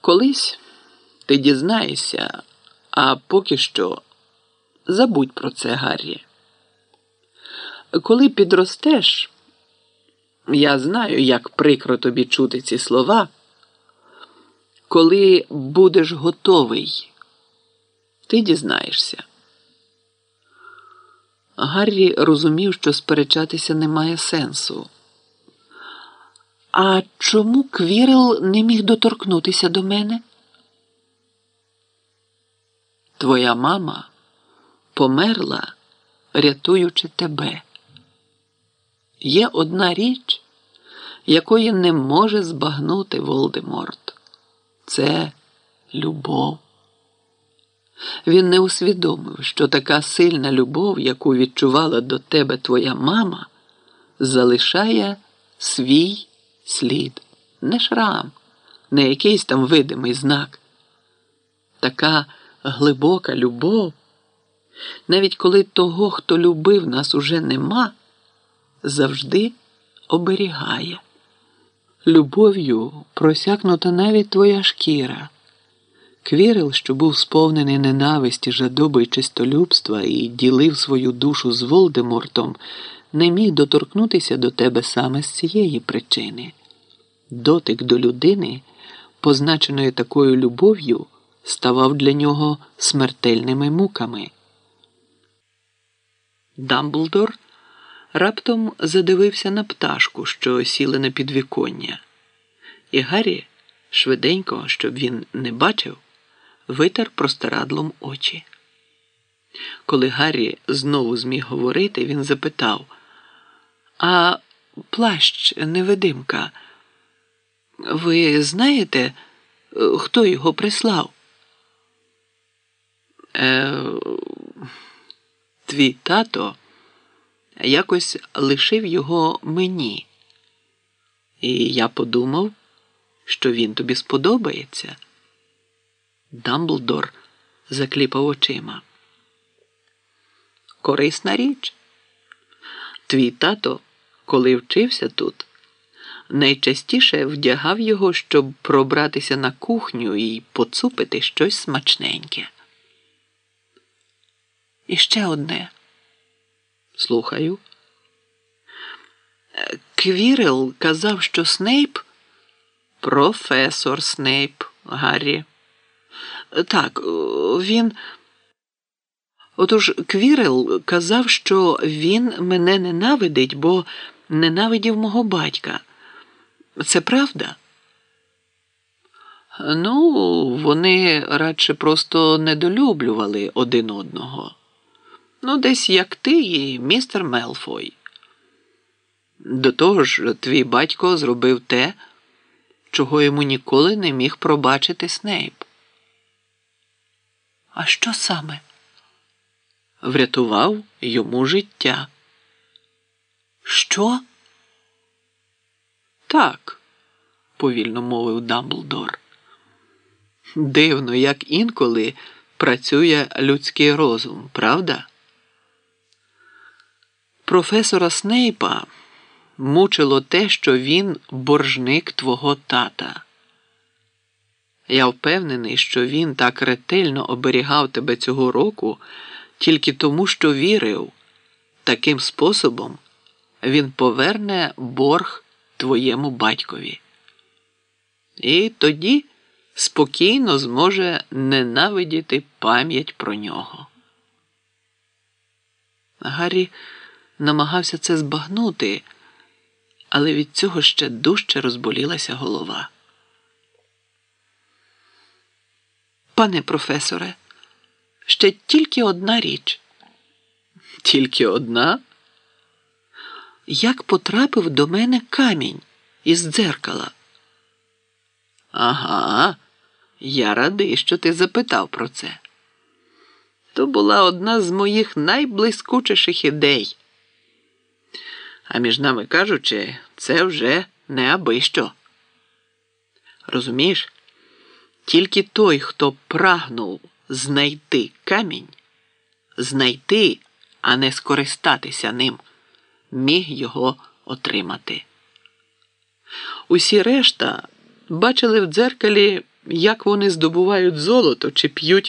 Колись ти дізнаєшся, а поки що забудь про це, Гаррі. Коли підростеш, я знаю, як прикро тобі чути ці слова. Коли будеш готовий, ти дізнаєшся. Гаррі розумів, що сперечатися немає сенсу. А чому Квірел не міг доторкнутися до мене? Твоя мама померла, рятуючи тебе. Є одна річ, якої не може збагнути Волдеморт. Це любов. Він не усвідомив, що така сильна любов, яку відчувала до тебе твоя мама, залишає свій слід, не шрам, не якийсь там видимий знак. Така глибока любов, навіть коли того, хто любив нас, уже нема, завжди оберігає. Любов'ю просякнута навіть твоя шкіра. Квірел, що був сповнений ненависті, жадоби й чистолюбства і ділив свою душу з Волдемортом, не міг доторкнутися до тебе саме з цієї причини. Дотик до людини, позначеної такою любов'ю, ставав для нього смертельними муками. Дамблдор раптом задивився на пташку, що сіла на підвіконня, і Гаррі, швиденько, щоб він не бачив, витер простирадлом очі. Коли Гаррі знову зміг говорити, він запитав: А плащ невидимка, ви знаєте, хто його прислав? Е, Твій тато якось лишив його мені, і я подумав, що він тобі сподобається. Дамблдор закліпав очима. Корисна річ. Твій тато, коли вчився тут, найчастіше вдягав його, щоб пробратися на кухню і поцупити щось смачненьке. І ще одне. Слухаю. Квірел казав, що Снейп професор Снейп, Гаррі. Так, він. Отож Квірел казав, що він мене ненавидить, бо ненавидів мого батька. Це правда? Ну, вони радше просто недолюблювали один одного. Ну, десь як ти і містер Мелфой. До того ж, твій батько зробив те, чого йому ніколи не міг пробачити Снейп. А що саме? Врятував йому життя. Що? Так, повільно мовив Дамблдор. Дивно, як інколи працює людський розум, правда? Професора Снейпа мучило те, що він боржник твого тата. Я впевнений, що він так ретельно оберігав тебе цього року тільки тому, що вірив, таким способом він поверне борг твоєму батькові. І тоді спокійно зможе ненавидіти пам'ять про нього. Гаррі намагався це збагнути, але від цього ще дужче розболілася голова. Пане професоре, ще тільки одна річ. Тільки одна? Як потрапив до мене камінь із дзеркала? Ага, я радий, що ти запитав про це. То була одна з моїх найблискучіших ідей. А між нами кажучи, це вже не аби що. Розумієш? Тільки той, хто прагнув знайти камінь, знайти, а не скористатися ним, міг його отримати. Усі решта бачили в дзеркалі як вони здобувають золото чи п'ють